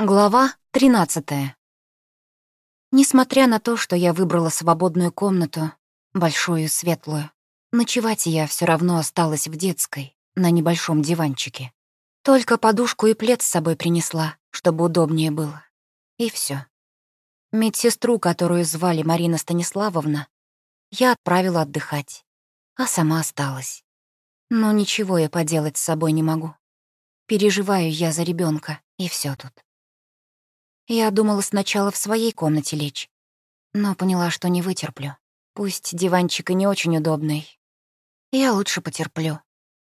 Глава 13. Несмотря на то, что я выбрала свободную комнату, большую светлую, ночевать я все равно осталась в детской, на небольшом диванчике. Только подушку и плед с собой принесла, чтобы удобнее было. И все. Медсестру, которую звали Марина Станиславовна, я отправила отдыхать, а сама осталась. Но ничего я поделать с собой не могу. Переживаю я за ребенка, и все тут. Я думала сначала в своей комнате лечь, но поняла, что не вытерплю. Пусть диванчик и не очень удобный. Я лучше потерплю.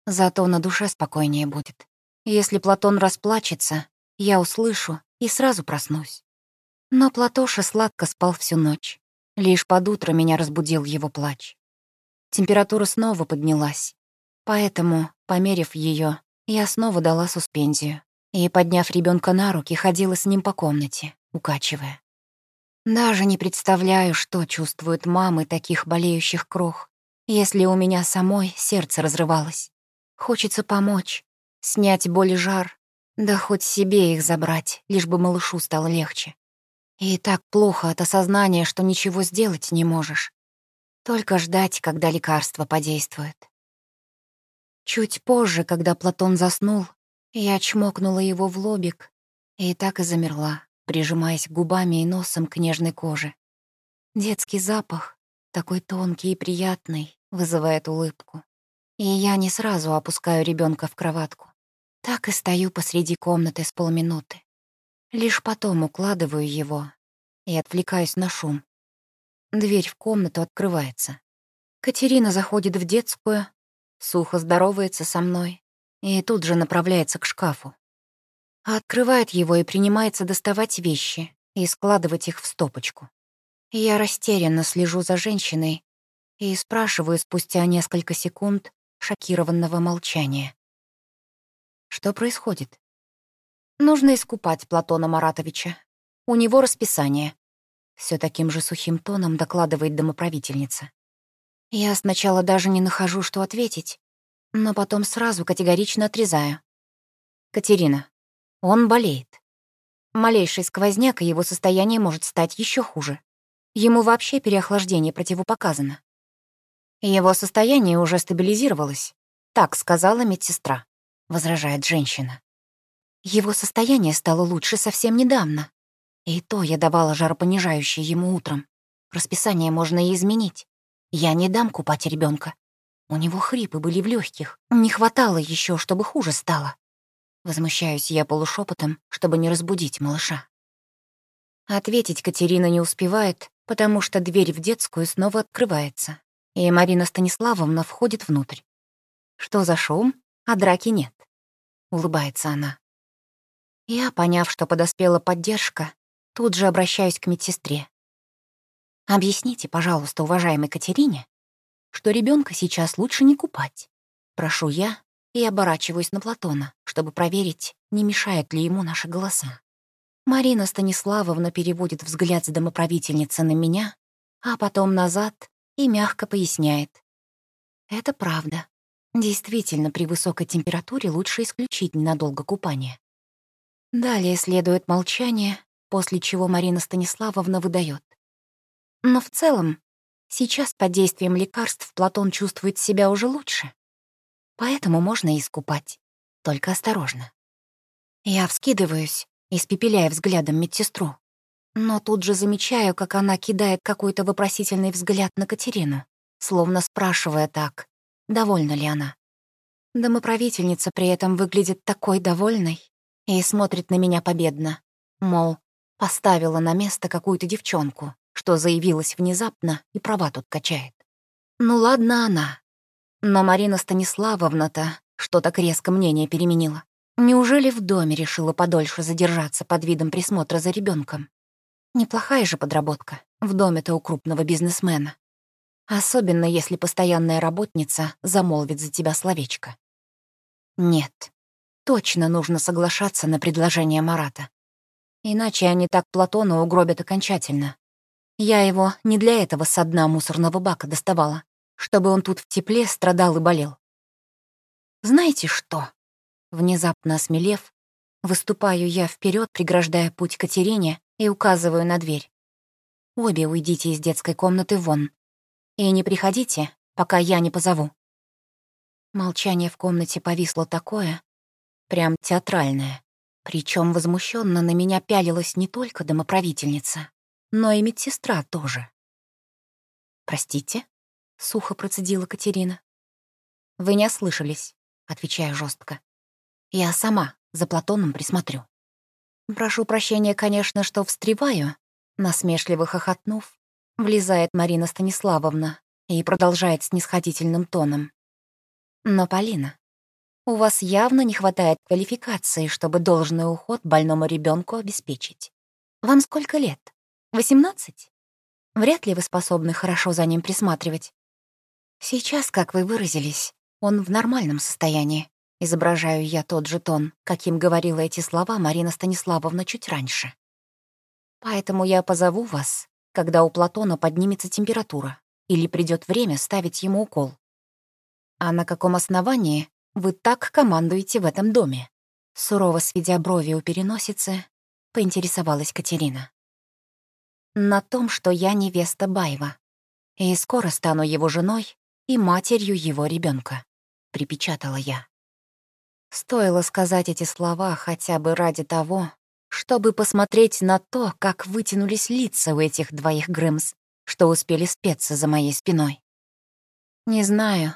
Зато на душе спокойнее будет. Если Платон расплачется, я услышу и сразу проснусь. Но Платоша сладко спал всю ночь. Лишь под утро меня разбудил его плач. Температура снова поднялась. Поэтому, померив ее, я снова дала суспензию и, подняв ребенка на руки, ходила с ним по комнате, укачивая. Даже не представляю, что чувствуют мамы таких болеющих крох, если у меня самой сердце разрывалось. Хочется помочь, снять боль и жар, да хоть себе их забрать, лишь бы малышу стало легче. И так плохо от осознания, что ничего сделать не можешь. Только ждать, когда лекарство подействует. Чуть позже, когда Платон заснул, я чмокнула его в лобик и так и замерла, прижимаясь губами и носом к нежной коже. Детский запах, такой тонкий и приятный, вызывает улыбку. И я не сразу опускаю ребенка в кроватку. Так и стою посреди комнаты с полминуты. Лишь потом укладываю его и отвлекаюсь на шум. Дверь в комнату открывается. Катерина заходит в детскую, сухо здоровается со мной и тут же направляется к шкафу. Открывает его и принимается доставать вещи и складывать их в стопочку. Я растерянно слежу за женщиной и спрашиваю спустя несколько секунд шокированного молчания. Что происходит? Нужно искупать Платона Маратовича. У него расписание. Все таким же сухим тоном докладывает домоправительница. Я сначала даже не нахожу, что ответить, но потом сразу категорично отрезаю. Катерина, он болеет. Малейший сквозняк, и его состояние может стать еще хуже. Ему вообще переохлаждение противопоказано. Его состояние уже стабилизировалось, так сказала медсестра, возражает женщина. Его состояние стало лучше совсем недавно. И то я давала жаропонижающее ему утром. Расписание можно и изменить. Я не дам купать ребенка. У него хрипы были в легких. Не хватало еще, чтобы хуже стало. Возмущаюсь я полушепотом, чтобы не разбудить малыша. Ответить Катерина не успевает, потому что дверь в детскую снова открывается, и Марина Станиславовна входит внутрь. Что за шум? А драки нет. Улыбается она. Я, поняв, что подоспела поддержка, тут же обращаюсь к медсестре. Объясните, пожалуйста, уважаемой Катерине, что ребенка сейчас лучше не купать. Прошу я и оборачиваюсь на Платона, чтобы проверить, не мешают ли ему наши голоса. Марина Станиславовна переводит взгляд с домоправительницы на меня, а потом назад и мягко поясняет. Это правда. Действительно, при высокой температуре лучше исключить ненадолго купание. Далее следует молчание, после чего Марина Станиславовна выдает. Но в целом Сейчас под действием лекарств Платон чувствует себя уже лучше. Поэтому можно искупать. Только осторожно. Я вскидываюсь, испепеляя взглядом медсестру. Но тут же замечаю, как она кидает какой-то вопросительный взгляд на Катерину, словно спрашивая так, довольна ли она. Домоправительница при этом выглядит такой довольной и смотрит на меня победно, мол, поставила на место какую-то девчонку, что заявилась внезапно и права тут качает. Ну ладно она. Но Марина Станиславовна-то что так резко мнение переменила. Неужели в доме решила подольше задержаться под видом присмотра за ребенком? Неплохая же подработка в доме-то у крупного бизнесмена. Особенно если постоянная работница замолвит за тебя словечко. Нет, точно нужно соглашаться на предложение Марата. Иначе они так Платона угробят окончательно, я его не для этого со дна мусорного бака доставала, чтобы он тут в тепле страдал и болел. Знаете что? Внезапно осмелев, Выступаю я вперед, преграждая путь Катерине, и указываю на дверь. Обе уйдите из детской комнаты вон. И не приходите, пока я не позову. Молчание в комнате повисло такое, прям театральное. Причем возмущенно на меня пялилась не только домоправительница, но и медсестра тоже. «Простите?» — сухо процедила Катерина. «Вы не ослышались», — отвечаю жестко. «Я сама за Платоном присмотрю». Прошу прощения, конечно, что встреваю, насмешливо хохотнув, влезает Марина Станиславовна и продолжает снисходительным тоном. Но, Полина, у вас явно не хватает квалификации, чтобы должный уход больному ребенку обеспечить. Вам сколько лет? Восемнадцать? Вряд ли вы способны хорошо за ним присматривать. Сейчас, как вы выразились, он в нормальном состоянии. Изображаю я тот же тон, каким говорила эти слова Марина Станиславовна чуть раньше. Поэтому я позову вас, когда у Платона поднимется температура или придет время ставить ему укол. А на каком основании вы так командуете в этом доме? Сурово сведя брови у переносицы, поинтересовалась Катерина. На том, что я невеста Баева, и скоро стану его женой и матерью его ребенка, припечатала я. Стоило сказать эти слова хотя бы ради того, чтобы посмотреть на то, как вытянулись лица у этих двоих Грымс, что успели спеться за моей спиной. Не знаю,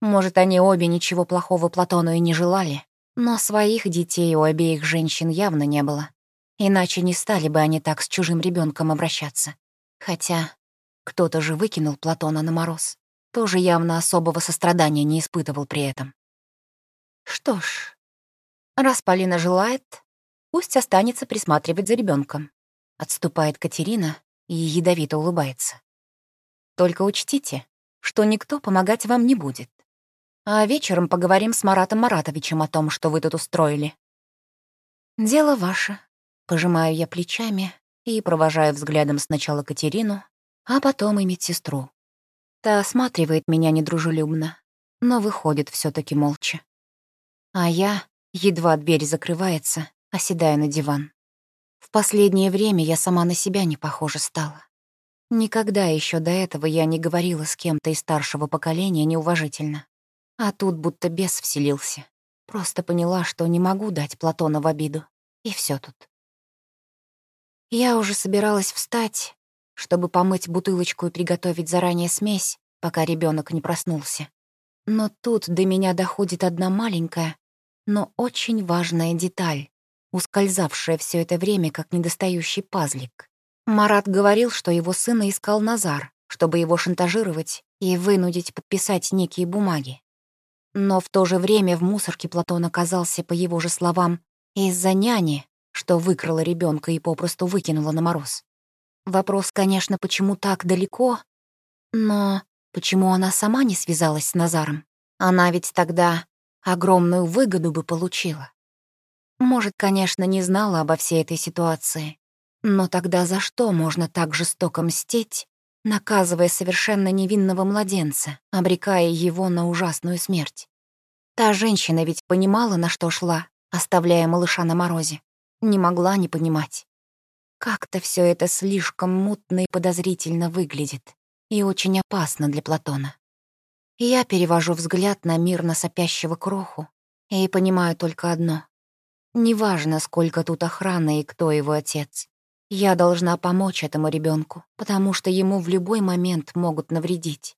может, они обе ничего плохого Платону и не желали, но своих детей у обеих женщин явно не было. Иначе не стали бы они так с чужим ребенком обращаться. Хотя кто-то же выкинул Платона на мороз. Тоже явно особого сострадания не испытывал при этом. Что ж, раз Полина желает, пусть останется присматривать за ребенком. Отступает Катерина и ядовито улыбается. Только учтите, что никто помогать вам не будет. А вечером поговорим с Маратом Маратовичем о том, что вы тут устроили. Дело ваше. Пожимаю я плечами и провожаю взглядом сначала Катерину, а потом и медсестру. Та осматривает меня недружелюбно, но выходит все таки молча. А я, едва дверь закрывается, оседаю на диван. В последнее время я сама на себя не похожа стала. Никогда еще до этого я не говорила с кем-то из старшего поколения неуважительно. А тут будто бес вселился. Просто поняла, что не могу дать Платона в обиду. И все тут. Я уже собиралась встать, чтобы помыть бутылочку и приготовить заранее смесь, пока ребенок не проснулся. Но тут до меня доходит одна маленькая, но очень важная деталь, ускользавшая все это время как недостающий пазлик. Марат говорил, что его сына искал Назар, чтобы его шантажировать и вынудить подписать некие бумаги. Но в то же время в мусорке Платон оказался, по его же словам, из-за няни, что выкрала ребенка и попросту выкинула на мороз. Вопрос, конечно, почему так далеко, но Почему она сама не связалась с Назаром? Она ведь тогда огромную выгоду бы получила. Может, конечно, не знала обо всей этой ситуации, но тогда за что можно так жестоко мстить, наказывая совершенно невинного младенца, обрекая его на ужасную смерть? Та женщина ведь понимала, на что шла, оставляя малыша на морозе. Не могла не понимать. Как-то все это слишком мутно и подозрительно выглядит и очень опасно для Платона. Я перевожу взгляд на мирно сопящего кроху и понимаю только одно. Неважно, сколько тут охраны и кто его отец. Я должна помочь этому ребенку, потому что ему в любой момент могут навредить.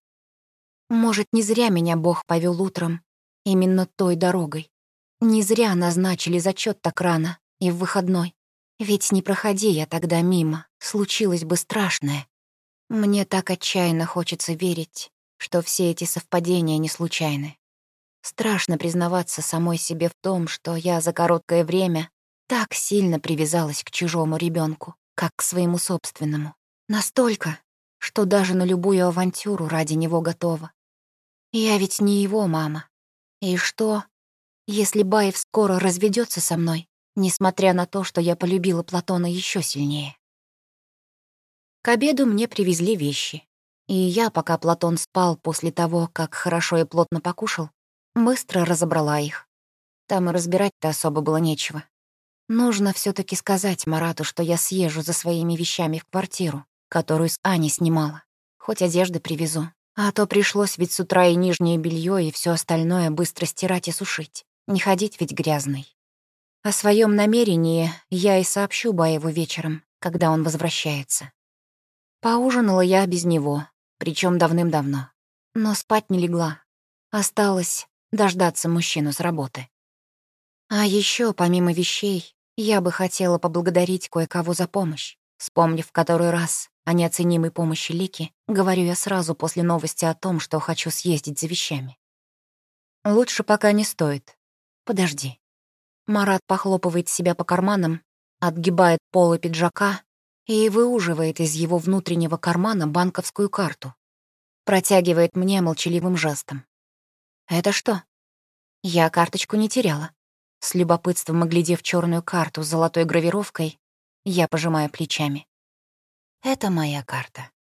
Может, не зря меня Бог повел утром именно той дорогой. Не зря назначили зачет так рано и в выходной. Ведь не проходи я тогда мимо, случилось бы страшное. Мне так отчаянно хочется верить, что все эти совпадения не случайны. Страшно признаваться самой себе в том, что я за короткое время так сильно привязалась к чужому ребенку, как к своему собственному. Настолько, что даже на любую авантюру ради него готова. Я ведь не его мама. И что, если Баев скоро разведется со мной, несмотря на то, что я полюбила Платона еще сильнее? К обеду мне привезли вещи. И я, пока Платон спал после того, как хорошо и плотно покушал, быстро разобрала их. Там и разбирать-то особо было нечего. Нужно все таки сказать Марату, что я съезжу за своими вещами в квартиру, которую с Аней снимала. Хоть одежды привезу. А то пришлось ведь с утра и нижнее белье, и все остальное быстро стирать и сушить. Не ходить ведь грязной. О своем намерении я и сообщу Баеву вечером, когда он возвращается. Поужинала я без него, причем давным-давно. Но спать не легла. Осталось дождаться мужчину с работы. А еще, помимо вещей, я бы хотела поблагодарить кое-кого за помощь. Вспомнив в который раз о неоценимой помощи Лики, говорю я сразу после новости о том, что хочу съездить за вещами. Лучше пока не стоит. Подожди. Марат похлопывает себя по карманам, отгибает полы пиджака и выуживает из его внутреннего кармана банковскую карту. Протягивает мне молчаливым жестом. «Это что?» Я карточку не теряла. С любопытством оглядев черную карту с золотой гравировкой, я пожимаю плечами. «Это моя карта.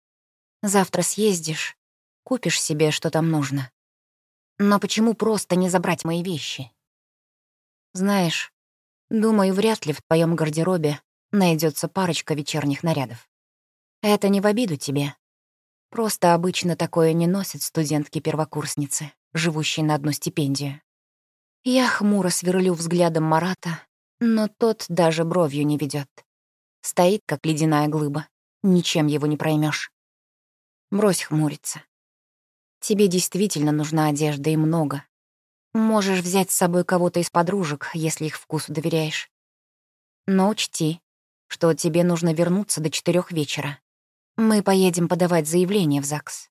Завтра съездишь, купишь себе, что там нужно. Но почему просто не забрать мои вещи? Знаешь, думаю, вряд ли в твоем гардеробе найдется парочка вечерних нарядов. Это не в обиду тебе. Просто обычно такое не носят студентки-первокурсницы, живущие на одну стипендию. Я хмуро сверлю взглядом Марата, но тот даже бровью не ведет. Стоит, как ледяная глыба. Ничем его не проймешь. Брось хмуриться. Тебе действительно нужна одежда и много. Можешь взять с собой кого-то из подружек, если их вкусу доверяешь. Но учти, что тебе нужно вернуться до четырех вечера. Мы поедем подавать заявление в ЗАГС.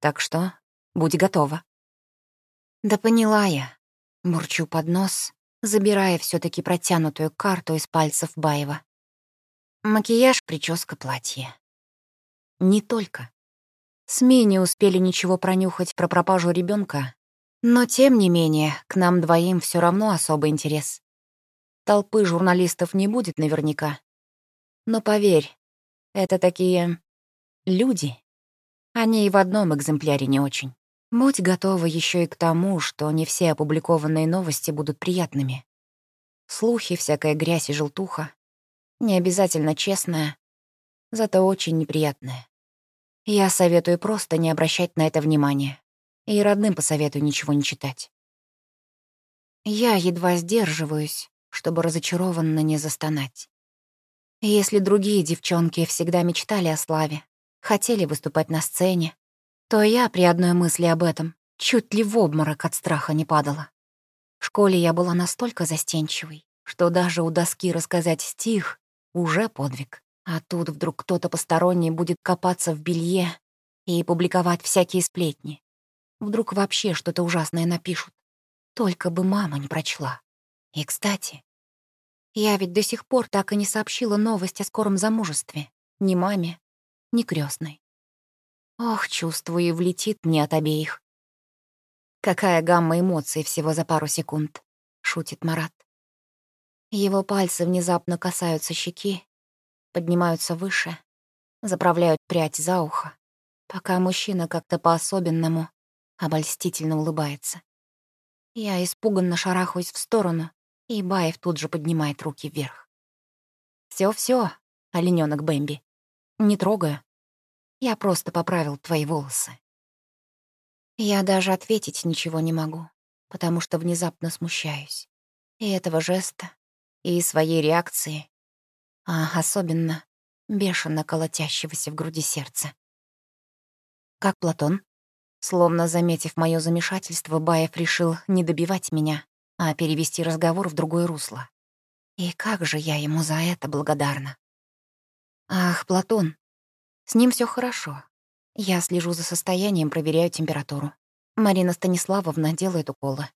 Так что будь готова. Да поняла я. Бурчу под нос, забирая все таки протянутую карту из пальцев Баева. Макияж, прическа, платье. Не только. СМИ не успели ничего пронюхать про пропажу ребенка, но тем не менее к нам двоим все равно особый интерес. Толпы журналистов не будет наверняка. Но поверь, это такие люди. Они и в одном экземпляре не очень. Будь готова еще и к тому, что не все опубликованные новости будут приятными. Слухи, всякая грязь и желтуха. Не обязательно честная, зато очень неприятная. Я советую просто не обращать на это внимания. И родным посоветую ничего не читать. Я едва сдерживаюсь, чтобы разочарованно не застонать. Если другие девчонки всегда мечтали о славе, хотели выступать на сцене, то я при одной мысли об этом чуть ли в обморок от страха не падала. В школе я была настолько застенчивой, что даже у доски рассказать стих — уже подвиг. А тут вдруг кто-то посторонний будет копаться в белье и публиковать всякие сплетни. Вдруг вообще что-то ужасное напишут. Только бы мама не прочла. И, кстати, я ведь до сих пор так и не сообщила новость о скором замужестве. Ни маме, ни крестной. Ох, чувствую, влетит мне от обеих. Какая гамма эмоций всего за пару секунд, шутит Марат. Его пальцы внезапно касаются щеки, поднимаются выше, заправляют прядь за ухо, пока мужчина как-то по-особенному обольстительно улыбается. Я испуганно шарахаюсь в сторону, и Баев тут же поднимает руки вверх. «Всё-всё, оленёнок Бэмби, не трогаю. Я просто поправил твои волосы. Я даже ответить ничего не могу, потому что внезапно смущаюсь. И этого жеста, и своей реакции, а особенно бешено колотящегося в груди сердца. Как Платон? Словно заметив мое замешательство, Баев решил не добивать меня, а перевести разговор в другое русло. И как же я ему за это благодарна. Ах, Платон, с ним все хорошо. Я слежу за состоянием, проверяю температуру. Марина Станиславовна делает уколы.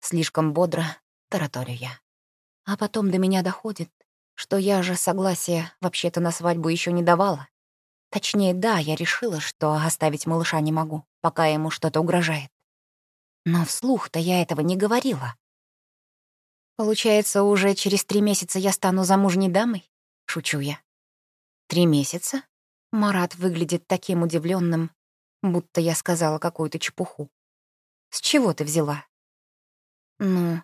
Слишком бодро тараторю я. А потом до меня доходит, что я же согласия вообще-то на свадьбу еще не давала. Точнее, да, я решила, что оставить малыша не могу, пока ему что-то угрожает. Но вслух-то я этого не говорила. Получается, уже через три месяца я стану замужней дамой? Шучу я. Три месяца? Марат выглядит таким удивленным, будто я сказала какую-то чепуху. «С чего ты взяла?» «Ну,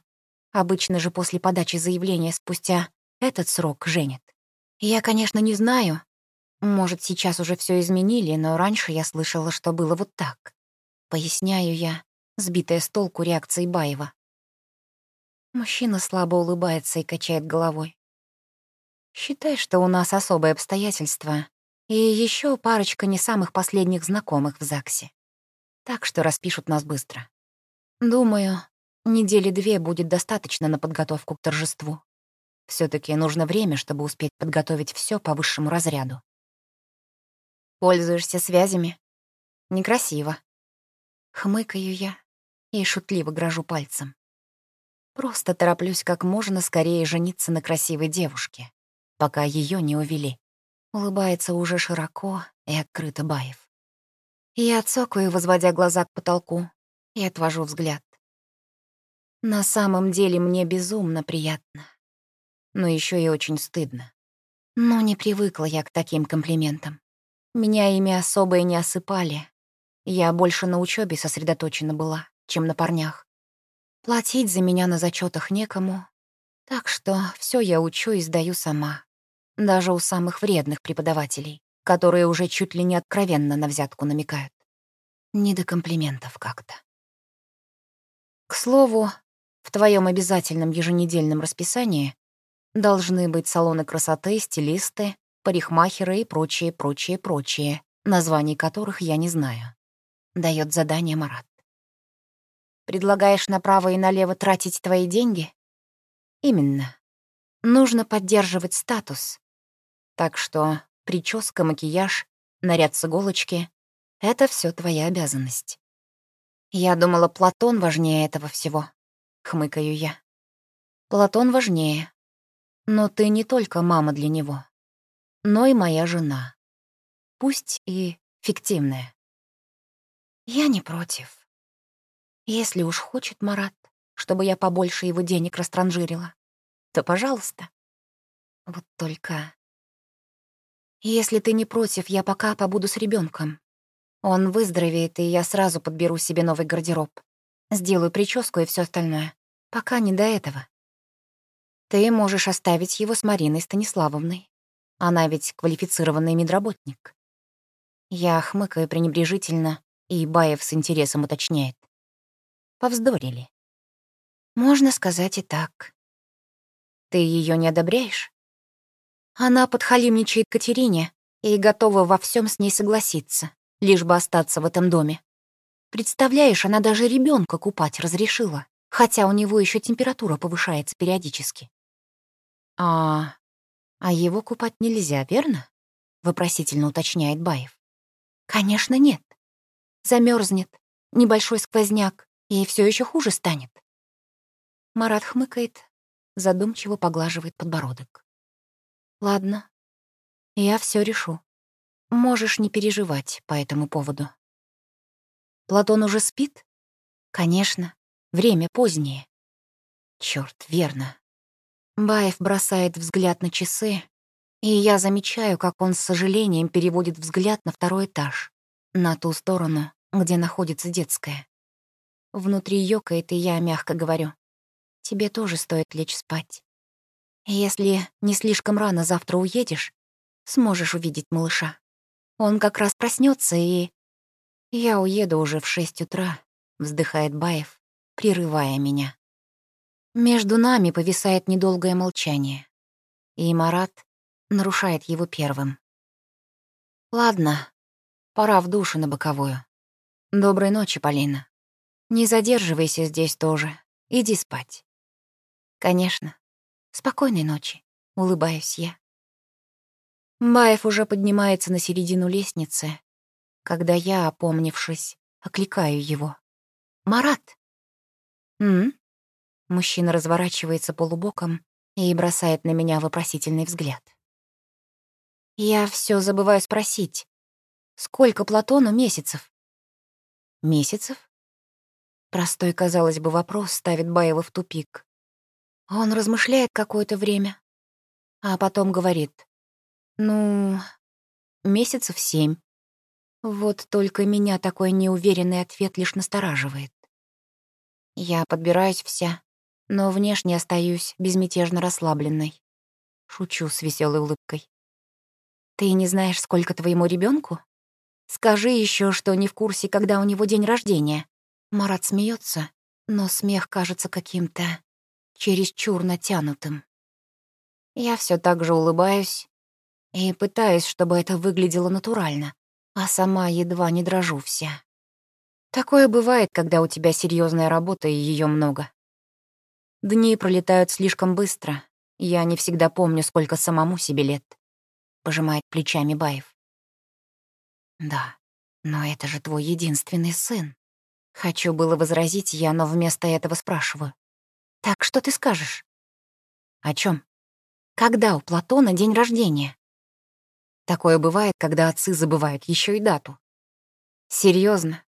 обычно же после подачи заявления спустя этот срок женит. Я, конечно, не знаю. Может, сейчас уже все изменили, но раньше я слышала, что было вот так. Поясняю я, сбитая с толку реакцией Баева. Мужчина слабо улыбается и качает головой. Считай, что у нас особые обстоятельства и еще парочка не самых последних знакомых в ЗАГСе. Так что распишут нас быстро. Думаю, недели две будет достаточно на подготовку к торжеству. все таки нужно время, чтобы успеть подготовить все по высшему разряду. Пользуешься связями? Некрасиво. Хмыкаю я и шутливо грожу пальцем. Просто тороплюсь как можно скорее жениться на красивой девушке, пока ее не увели. Улыбается уже широко и открыто Баев. Я цокаю, возводя глаза к потолку, и отвожу взгляд. На самом деле мне безумно приятно, но еще и очень стыдно. Но не привыкла я к таким комплиментам. Меня ими особо и не осыпали. Я больше на учебе сосредоточена была, чем на парнях. Платить за меня на зачетах некому, так что все я учу и сдаю сама. Даже у самых вредных преподавателей, которые уже чуть ли не откровенно на взятку намекают. Не до комплиментов как-то. К слову, в твоем обязательном еженедельном расписании должны быть салоны красоты, стилисты, парикмахеры и прочее, прочее, прочее, названий которых я не знаю. Дает задание Марат. Предлагаешь направо и налево тратить твои деньги? Именно. Нужно поддерживать статус. Так что прическа, макияж, наряд с иголочки — это все твоя обязанность. Я думала, Платон важнее этого всего. Хмыкаю я. Платон важнее. Но ты не только мама для него, но и моя жена. Пусть и фиктивная. Я не против. Если уж хочет Марат, чтобы я побольше его денег растранжирила, то пожалуйста. Вот только... Если ты не против, я пока побуду с ребенком. Он выздоровеет, и я сразу подберу себе новый гардероб. Сделаю прическу и все остальное. Пока не до этого. Ты можешь оставить его с Мариной Станиславовной. Она ведь квалифицированный медработник. Я хмыкаю пренебрежительно, и Баев с интересом уточняет. Повздорили. Можно сказать и так. Ты ее не одобряешь? Она подхалимничает Катерине и готова во всем с ней согласиться, лишь бы остаться в этом доме. Представляешь, она даже ребенка купать разрешила, хотя у него еще температура повышается периодически. А, а его купать нельзя, верно? Вопросительно уточняет Баев. Конечно, нет. Замерзнет, небольшой сквозняк, и все еще хуже станет. Марат хмыкает, задумчиво поглаживает подбородок. Ладно, я все решу. Можешь не переживать по этому поводу. Платон уже спит? Конечно, время позднее. Черт, верно. Баев бросает взгляд на часы, и я замечаю, как он с сожалением переводит взгляд на второй этаж, на ту сторону, где находится детская. Внутри ёкает, и я мягко говорю. Тебе тоже стоит лечь спать. Если не слишком рано завтра уедешь, сможешь увидеть малыша. Он как раз проснется и... Я уеду уже в шесть утра, вздыхает Баев, прерывая меня. Между нами повисает недолгое молчание, и Марат нарушает его первым. Ладно, пора в душу на боковую. Доброй ночи, Полина. Не задерживайся здесь тоже. Иди спать. Конечно. Спокойной ночи. Улыбаюсь я. Баев уже поднимается на середину лестницы, когда я, опомнившись, окликаю его. «Марат!» «М?», -м Мужчина разворачивается полубоком и бросает на меня вопросительный взгляд. Я все забываю спросить. Сколько Платону месяцев? Месяцев? Простой, казалось бы, вопрос ставит Баева в тупик. Он размышляет какое-то время, а потом говорит. «Ну, месяцев семь». Вот только меня такой неуверенный ответ лишь настораживает. Я подбираюсь вся, но внешне остаюсь безмятежно расслабленной. Шучу с веселой улыбкой. Ты не знаешь, сколько твоему ребенку? Скажи еще, что не в курсе, когда у него день рождения. Марат смеется, но смех кажется каким-то чересчур натянутым. Я все так же улыбаюсь и пытаюсь, чтобы это выглядело натурально, а сама едва не дрожу вся. Такое бывает, когда у тебя серьезная работа и ее много. Дни пролетают слишком быстро. Я не всегда помню, сколько самому себе лет. Пожимает плечами Баев. Да, но это же твой единственный сын. Хочу было возразить я, но вместо этого спрашиваю. Так что ты скажешь? О чем? Когда у Платона день рождения? Такое бывает, когда отцы забывают еще и дату. Серьезно?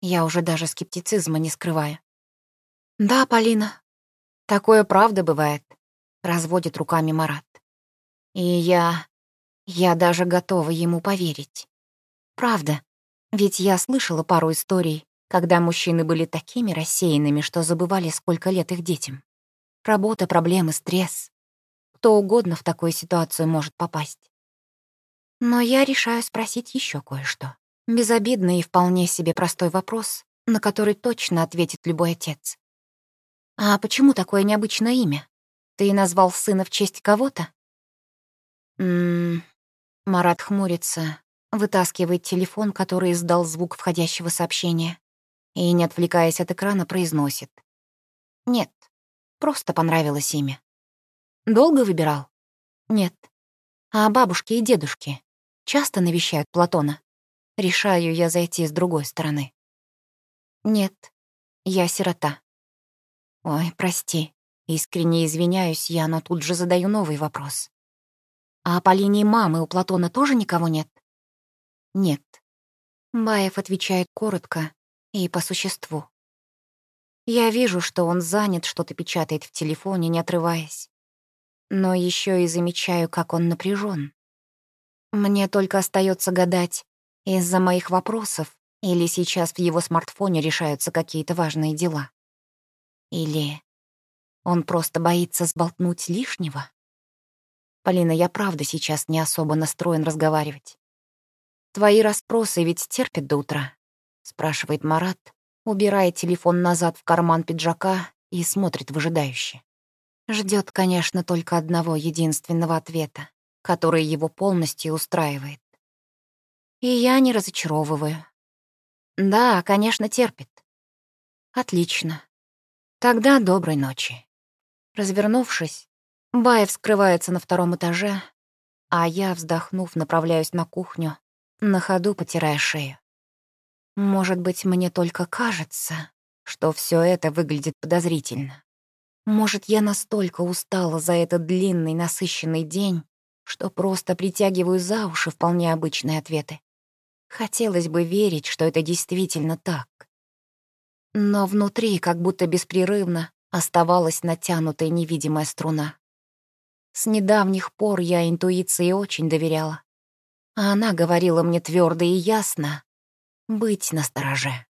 Я уже даже скептицизма не скрываю. Да, Полина, такое правда бывает, разводит руками Марат. И я... я даже готова ему поверить. Правда, ведь я слышала пару историй, когда мужчины были такими рассеянными, что забывали, сколько лет их детям. Работа, проблемы, стресс. Кто угодно в такую ситуацию может попасть. Но я решаю спросить еще кое-что. Безобидный и вполне себе простой вопрос, на который точно ответит любой отец. «А почему такое необычное имя? Ты назвал сына в честь кого-то?» «Ммм...» Марат хмурится, вытаскивает телефон, который издал звук входящего сообщения, и, не отвлекаясь от экрана, произносит. «Нет, просто понравилось имя». «Долго выбирал?» «Нет». «А бабушки и дедушки часто навещают Платона?» Решаю я зайти с другой стороны. «Нет, я сирота». «Ой, прости». Искренне извиняюсь я, но тут же задаю новый вопрос. «А по линии мамы у Платона тоже никого нет?» «Нет». Баев отвечает коротко и по существу. Я вижу, что он занят, что-то печатает в телефоне, не отрываясь. Но еще и замечаю, как он напряжен. Мне только остается гадать, из-за моих вопросов или сейчас в его смартфоне решаются какие-то важные дела. Или он просто боится сболтнуть лишнего? Полина, я правда сейчас не особо настроен разговаривать. Твои расспросы ведь терпят до утра спрашивает Марат, убирая телефон назад в карман пиджака и смотрит выжидающе. Ждет, конечно, только одного единственного ответа, который его полностью устраивает. И я не разочаровываю. Да, конечно, терпит. Отлично. Тогда доброй ночи. Развернувшись, Баев скрывается на втором этаже, а я, вздохнув, направляюсь на кухню, на ходу потирая шею. Может быть, мне только кажется, что все это выглядит подозрительно. Может, я настолько устала за этот длинный, насыщенный день, что просто притягиваю за уши вполне обычные ответы. Хотелось бы верить, что это действительно так. Но внутри, как будто беспрерывно, оставалась натянутая невидимая струна. С недавних пор я интуиции очень доверяла. А она говорила мне твердо и ясно, быть настороже.